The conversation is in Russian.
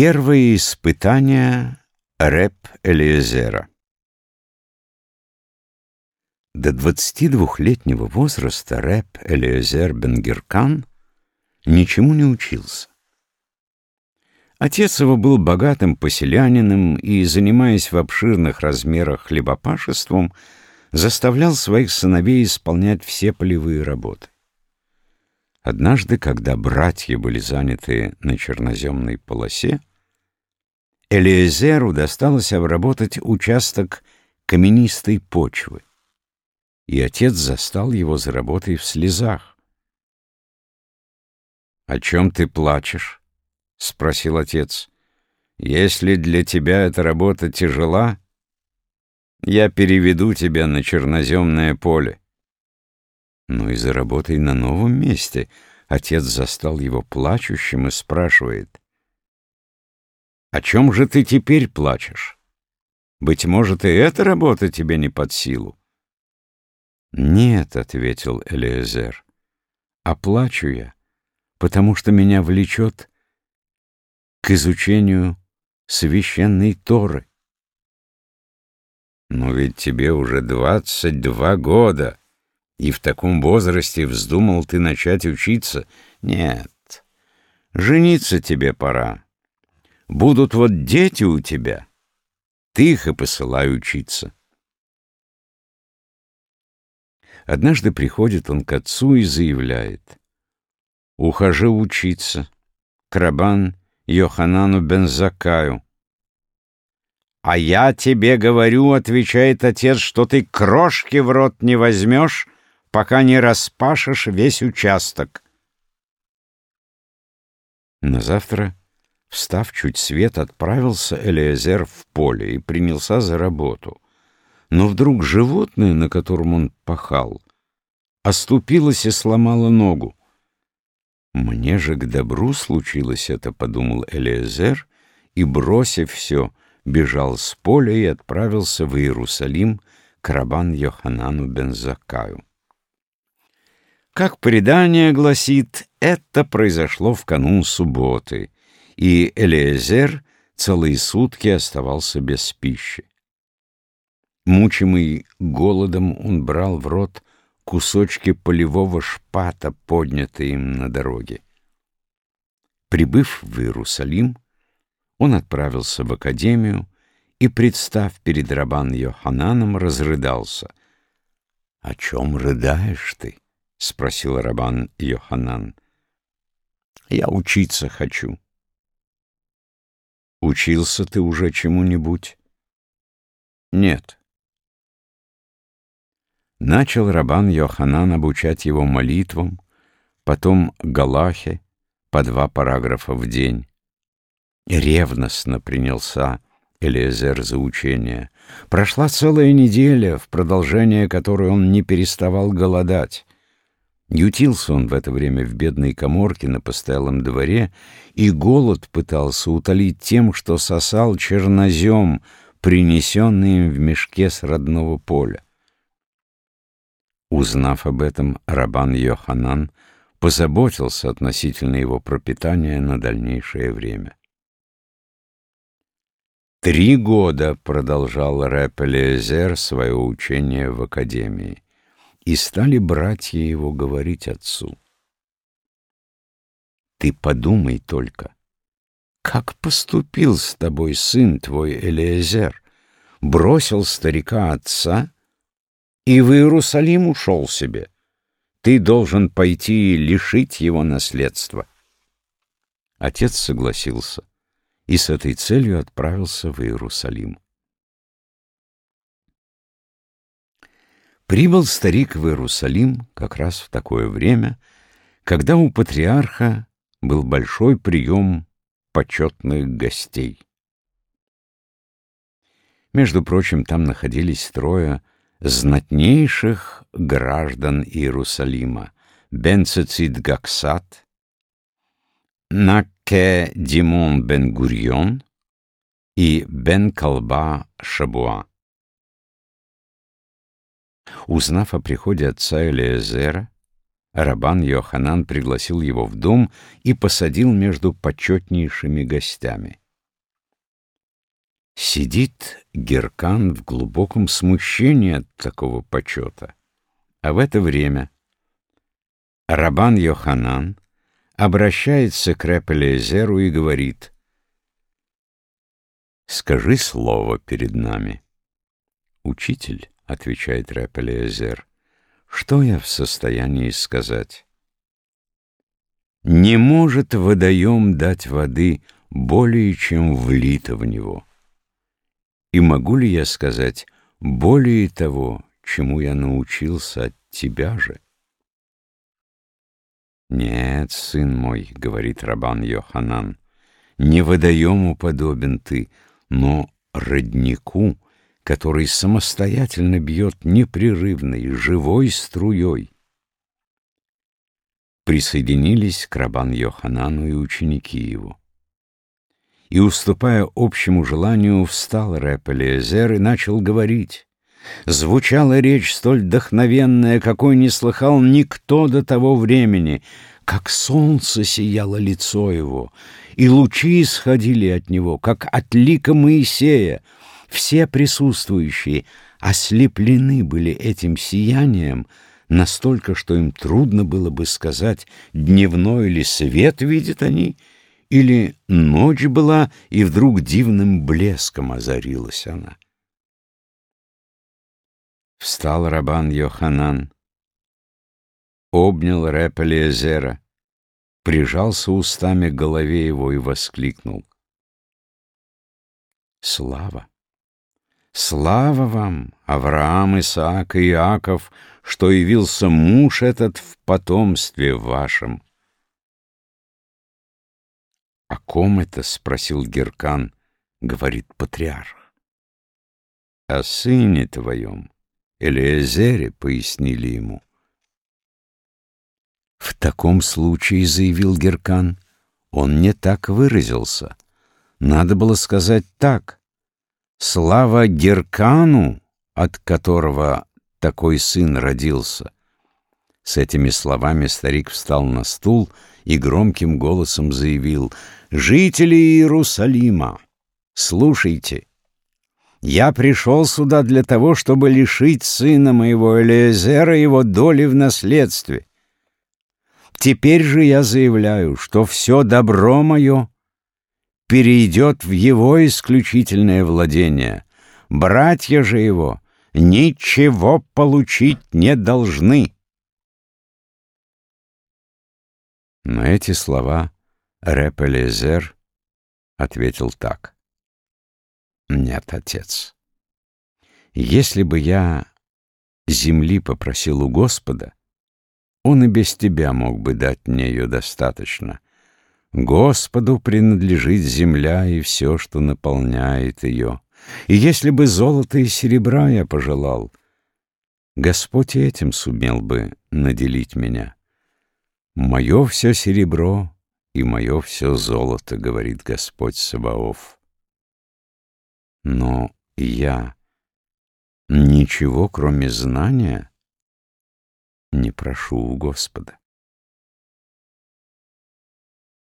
Первые испытания Рэп Элиезера До 22-летнего возраста Рэп Элиезер Бенгеркан ничему не учился. Отец его был богатым поселянином и, занимаясь в обширных размерах хлебопашеством, заставлял своих сыновей исполнять все полевые работы. Однажды, когда братья были заняты на черноземной полосе, Элиезеру досталось обработать участок каменистой почвы, и отец застал его за работой в слезах. «О чем ты плачешь?» — спросил отец. «Если для тебя эта работа тяжела, я переведу тебя на черноземное поле». Но и за работой на новом месте отец застал его плачущим и спрашивает. «О чем же ты теперь плачешь? Быть может, и эта работа тебе не под силу?» «Нет», — ответил Элиезер, — «а плачу я, потому что меня влечет к изучению священной Торы». «Но ведь тебе уже двадцать два года», и в таком возрасте вздумал ты начать учиться? Нет, жениться тебе пора. Будут вот дети у тебя, ты их и посылай учиться. Однажды приходит он к отцу и заявляет. «Ухожу учиться. Крабан Йоханану Бензакаю». «А я тебе говорю, — отвечает отец, — что ты крошки в рот не возьмешь, пока не распашешь весь участок. На завтра, встав чуть свет, отправился Элиезер в поле и принялся за работу. Но вдруг животное, на котором он пахал, оступилось и сломало ногу. «Мне же к добру случилось это», — подумал Элиезер, и, бросив все, бежал с поля и отправился в Иерусалим к рабан Йоханану Бензакаю. Как предание гласит, это произошло в канун субботы, и Элиезер целые сутки оставался без пищи. Мучимый голодом, он брал в рот кусочки полевого шпата, поднятые им на дороге. Прибыв в Иерусалим, он отправился в академию и, представ перед рабан Йохананом, разрыдался. — О чем рыдаешь ты? — спросил Рабан Йоханан. «Я учиться хочу». «Учился ты уже чему-нибудь?» «Нет». Начал Рабан Йоханан обучать его молитвам, потом Галахе, по два параграфа в день. Ревностно принялся Элиезер за учение. Прошла целая неделя, в продолжение которой он не переставал голодать. Ютился он в это время в бедной коморке на постоялом дворе, и голод пытался утолить тем, что сосал чернозем, принесенный им в мешке с родного поля. Узнав об этом, Рабан Йоханан позаботился относительно его пропитания на дальнейшее время. Три года продолжал Рэп Элиезер свое учение в Академии. И стали братья его говорить отцу. Ты подумай только, как поступил с тобой сын твой Элиезер, бросил старика отца и в Иерусалим ушел себе. Ты должен пойти и лишить его наследства. Отец согласился и с этой целью отправился в Иерусалим. Прибыл старик в Иерусалим как раз в такое время, когда у патриарха был большой прием почетных гостей. Между прочим, там находились трое знатнейших граждан Иерусалима — Бен Цицит Гаксат, Наке Димон Бен Гурьон и Бен Калба Шабуа. Узнав о приходе отца Элиезера, Рабан Йоханан пригласил его в дом и посадил между почетнейшими гостями. Сидит Геркан в глубоком смущении от такого почета. А в это время Рабан Йоханан обращается к Репелезеру и говорит «Скажи слово перед нами». «Учитель», — отвечает Репелезер, — «что я в состоянии сказать?» «Не может водоем дать воды более, чем влито в него». И могу ли я сказать более того, чему я научился от тебя же? Нет, сын мой, — говорит Рабан Йоханан, — не водоему подобен ты, но роднику, который самостоятельно бьет непрерывной, живой струей. Присоединились к Рабан Йоханану и ученики его и, уступая общему желанию, встал рэп Элиезер и начал говорить. Звучала речь столь вдохновенная, какой не слыхал никто до того времени, как солнце сияло лицо его, и лучи исходили от него, как от лика Моисея. Все присутствующие ослеплены были этим сиянием, настолько, что им трудно было бы сказать, дневной ли свет видят они — или ночь была, и вдруг дивным блеском озарилась она. Встал Рабан Йоханан, обнял Рэп Элиезера, прижался устами к голове его и воскликнул. Слава! Слава вам, Авраам, Исаак и Иаков, что явился муж этот в потомстве вашем. «О ком это?» — спросил Геркан, — говорит патриарх. «О сыне твоем, Элиезере», — пояснили ему. «В таком случае», — заявил Геркан, — «он не так выразился. Надо было сказать так. Слава Геркану, от которого такой сын родился». С этими словами старик встал на стул и громким голосом заявил «Жители Иерусалима, слушайте, я пришел сюда для того, чтобы лишить сына моего Элиезера его доли в наследстве. Теперь же я заявляю, что все добро мое перейдет в его исключительное владение. Братья же его ничего получить не должны». На эти слова Репелезер ответил так. «Нет, отец, если бы я земли попросил у Господа, он и без тебя мог бы дать мне ее достаточно. Господу принадлежит земля и все, что наполняет ее. И если бы золото и серебра я пожелал, Господь этим сумел бы наделить меня». «Мое все серебро и мое все золото», — говорит Господь Саваоф. Но я ничего, кроме знания, не прошу у Господа.